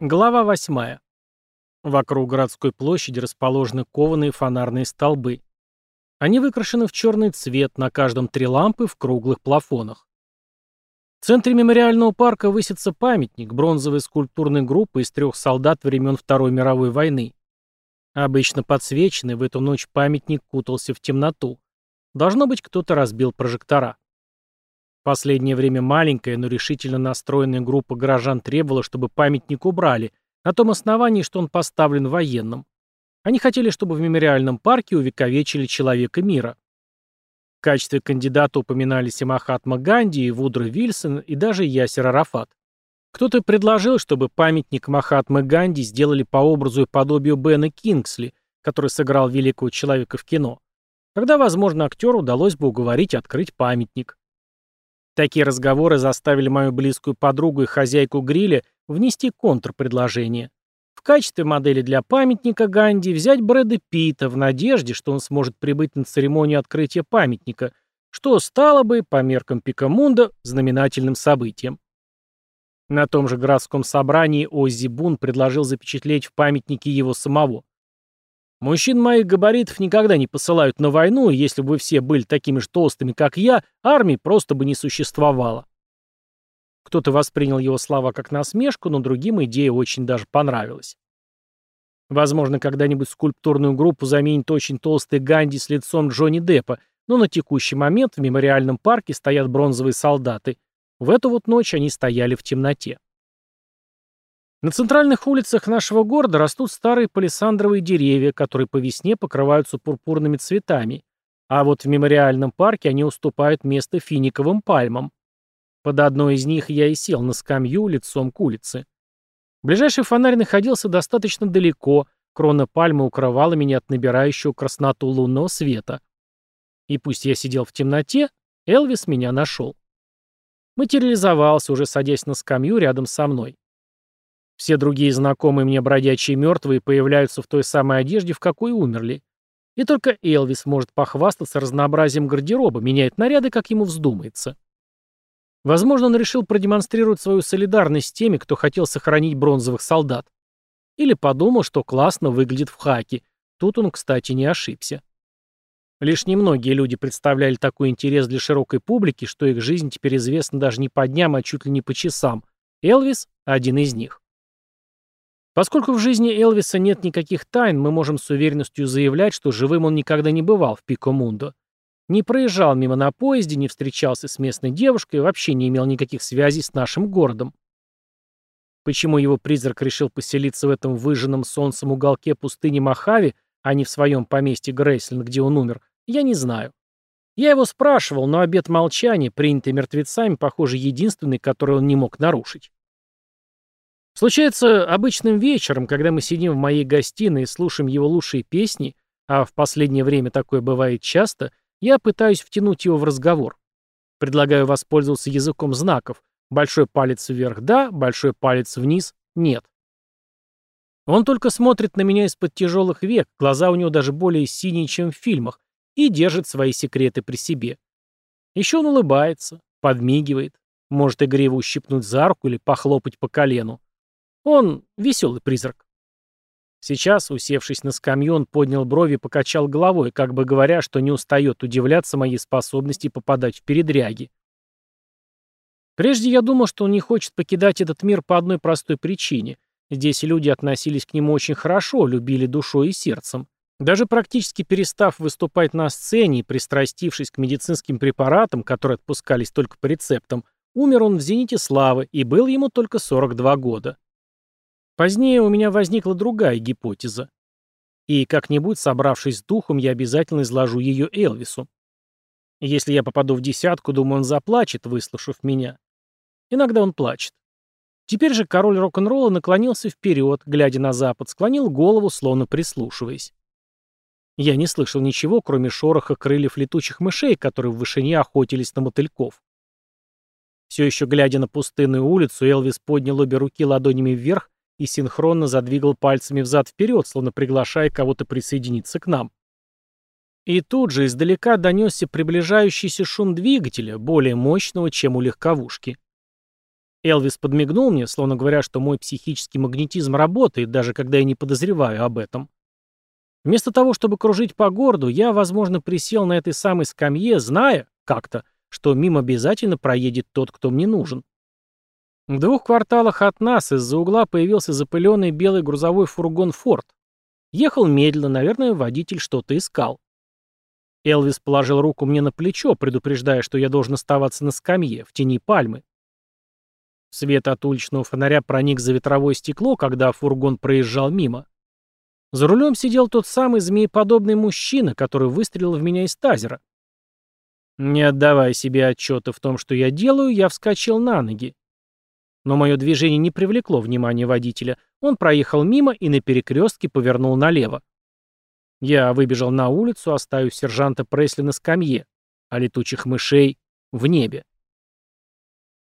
Глава 8. Вокруг городской площади расположены кованые фонарные столбы. Они выкрашены в черный цвет, на каждом три лампы в круглых плафонах. В центре мемориального парка высится памятник бронзовой скульптурной группы из трех солдат времен Второй мировой войны. Обычно подсвеченный, в эту ночь памятник кутался в темноту. Должно быть, кто-то разбил прожектора. Последнее время маленькая, но решительно настроенная группа горожан требовала, чтобы памятник убрали, на том основании, что он поставлен военным. Они хотели, чтобы в мемориальном парке увековечили человека мира. В качестве кандидата упоминались и Махатма Ганди, и Вудро Вильсон, и даже Ясер Арафат. Кто-то предложил, чтобы памятник Махатмы Ганди сделали по образу и подобию Бена Кингсли, который сыграл великого человека в кино. Тогда, возможно, актеру удалось бы уговорить открыть памятник. Такие разговоры заставили мою близкую подругу и хозяйку гриля внести контрпредложение. В качестве модели для памятника Ганди взять Брэда Питта в надежде, что он сможет прибыть на церемонию открытия памятника, что стало бы, по меркам Пикамунда, знаменательным событием. На том же городском собрании Оззи Бун предложил запечатлеть в памятнике его самого. Мужчин моих габаритов никогда не посылают на войну, и если бы вы все были такими же толстыми, как я, армии просто бы не существовало. Кто-то воспринял его слова как насмешку, но другим идея очень даже понравилась. Возможно, когда-нибудь скульптурную группу заменит очень толстый Ганди с лицом Джонни Деппа, но на текущий момент в мемориальном парке стоят бронзовые солдаты. В эту вот ночь они стояли в темноте. На центральных улицах нашего города растут старые палисандровые деревья, которые по весне покрываются пурпурными цветами, а вот в мемориальном парке они уступают место финиковым пальмам. Под одной из них я и сел на скамью лицом к улице. Ближайший фонарь находился достаточно далеко, крона пальмы укрывала меня от набирающего красноту лунного света. И пусть я сидел в темноте, Элвис меня нашел. Материализовался, уже садясь на скамью рядом со мной. Все другие знакомые мне бродячие мертвые появляются в той самой одежде, в какой умерли. И только Элвис может похвастаться разнообразием гардероба, меняет наряды, как ему вздумается. Возможно, он решил продемонстрировать свою солидарность с теми, кто хотел сохранить бронзовых солдат. Или подумал, что классно выглядит в хаке. Тут он, кстати, не ошибся. Лишь немногие люди представляли такой интерес для широкой публики, что их жизнь теперь известна даже не по дням, а чуть ли не по часам. Элвис – один из них. Поскольку в жизни Элвиса нет никаких тайн, мы можем с уверенностью заявлять, что живым он никогда не бывал в Пико-Мундо. Не проезжал мимо на поезде, не встречался с местной девушкой вообще не имел никаких связей с нашим городом. Почему его призрак решил поселиться в этом выжженном солнцем уголке пустыни Махави, а не в своем поместье Грейсленд, где он умер, я не знаю. Я его спрашивал, но обет молчания, принятый мертвецами, похоже, единственный, который он не мог нарушить. Случается обычным вечером, когда мы сидим в моей гостиной и слушаем его лучшие песни, а в последнее время такое бывает часто, я пытаюсь втянуть его в разговор. Предлагаю воспользоваться языком знаков. Большой палец вверх – да, большой палец вниз – нет. Он только смотрит на меня из-под тяжелых век, глаза у него даже более синие, чем в фильмах, и держит свои секреты при себе. Еще он улыбается, подмигивает, может игриво ущипнуть за руку или похлопать по колену. Он веселый призрак. Сейчас, усевшись на скамью, он поднял брови и покачал головой, как бы говоря, что не устает удивляться моей способности попадать в передряги. Прежде я думал, что он не хочет покидать этот мир по одной простой причине. Здесь люди относились к нему очень хорошо, любили душой и сердцем. Даже практически перестав выступать на сцене и пристрастившись к медицинским препаратам, которые отпускались только по рецептам, умер он в зените славы, и был ему только 42 года. Позднее у меня возникла другая гипотеза. И как-нибудь, собравшись с духом, я обязательно изложу ее Элвису. Если я попаду в десятку, думаю, он заплачет, выслушав меня. Иногда он плачет. Теперь же король рок-н-ролла наклонился вперед, глядя на запад, склонил голову, словно прислушиваясь. Я не слышал ничего, кроме шороха крыльев летучих мышей, которые в вышине охотились на мотыльков. Все еще глядя на пустынную улицу, Элвис поднял обе руки ладонями вверх и синхронно задвигал пальцами взад-вперед, словно приглашая кого-то присоединиться к нам. И тут же издалека донесся приближающийся шум двигателя, более мощного, чем у легковушки. Элвис подмигнул мне, словно говоря, что мой психический магнетизм работает, даже когда я не подозреваю об этом. Вместо того, чтобы кружить по городу, я, возможно, присел на этой самой скамье, зная, как-то, что мимо обязательно проедет тот, кто мне нужен. В двух кварталах от нас из-за угла появился запыленный белый грузовой фургон «Форд». Ехал медленно, наверное, водитель что-то искал. Элвис положил руку мне на плечо, предупреждая, что я должен оставаться на скамье, в тени пальмы. Свет от уличного фонаря проник за ветровое стекло, когда фургон проезжал мимо. За рулем сидел тот самый змееподобный мужчина, который выстрелил в меня из тазера. Не отдавая себе отчета в том, что я делаю, я вскочил на ноги. Но мое движение не привлекло внимания водителя. Он проехал мимо и на перекрестке повернул налево. Я выбежал на улицу, оставив сержанта Пресли на скамье, а летучих мышей в небе.